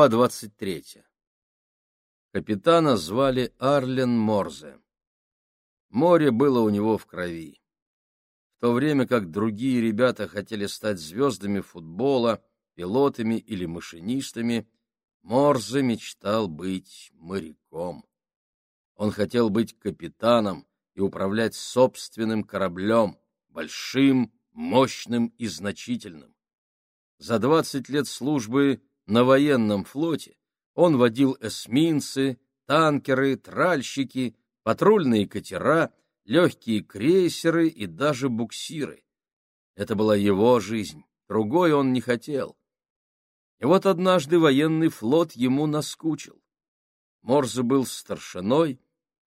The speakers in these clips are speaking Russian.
Глава 23. Капитана звали Арлен Морзе. Море было у него в крови. В то время как другие ребята хотели стать звездами футбола, пилотами или машинистами, Морзе мечтал быть моряком. Он хотел быть капитаном и управлять собственным кораблем, большим, мощным и значительным. За двадцать лет службы на военном флоте он водил эсминцы, танкеры, тральщики, патрульные катера, легкие крейсеры и даже буксиры. Это была его жизнь, другой он не хотел. И вот однажды военный флот ему наскучил. Морзе был старшиной,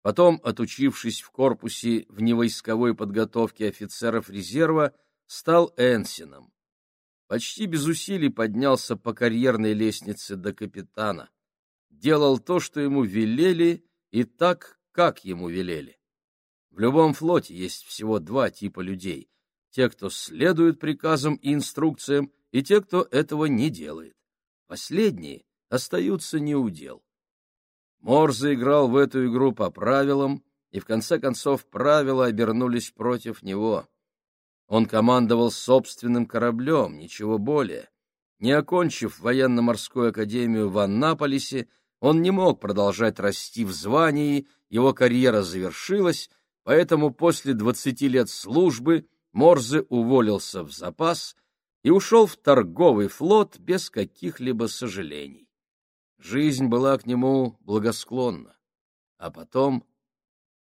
потом, отучившись в корпусе вневойсковой подготовки офицеров резерва, стал энсином почти без усилий поднялся по карьерной лестнице до капитана. Делал то, что ему велели, и так, как ему велели. В любом флоте есть всего два типа людей — те, кто следует приказам и инструкциям, и те, кто этого не делает. Последние остаются неудел. Морзе играл в эту игру по правилам, и в конце концов правила обернулись против него. Он командовал собственным кораблем, ничего более. Не окончив военно-морскую академию в Аннаполисе, он не мог продолжать расти в звании, его карьера завершилась, поэтому после двадцати лет службы Морзе уволился в запас и ушел в торговый флот без каких-либо сожалений. Жизнь была к нему благосклонна, а потом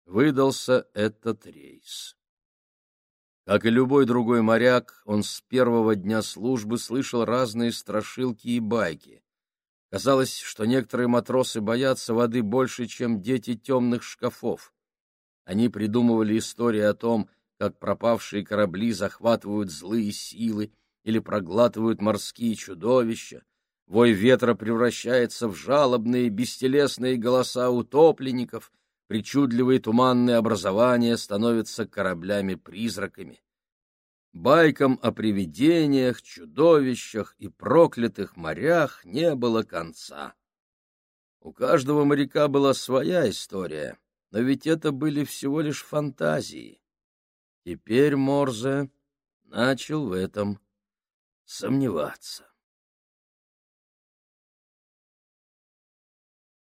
выдался этот рейс. Как и любой другой моряк, он с первого дня службы слышал разные страшилки и байки. Казалось, что некоторые матросы боятся воды больше, чем дети темных шкафов. Они придумывали истории о том, как пропавшие корабли захватывают злые силы или проглатывают морские чудовища, вой ветра превращается в жалобные бестелесные голоса утопленников — причудливые туманные образования становятся кораблями-призраками. Байкам о привидениях, чудовищах и проклятых морях не было конца. У каждого моряка была своя история, но ведь это были всего лишь фантазии. Теперь Морзе начал в этом сомневаться.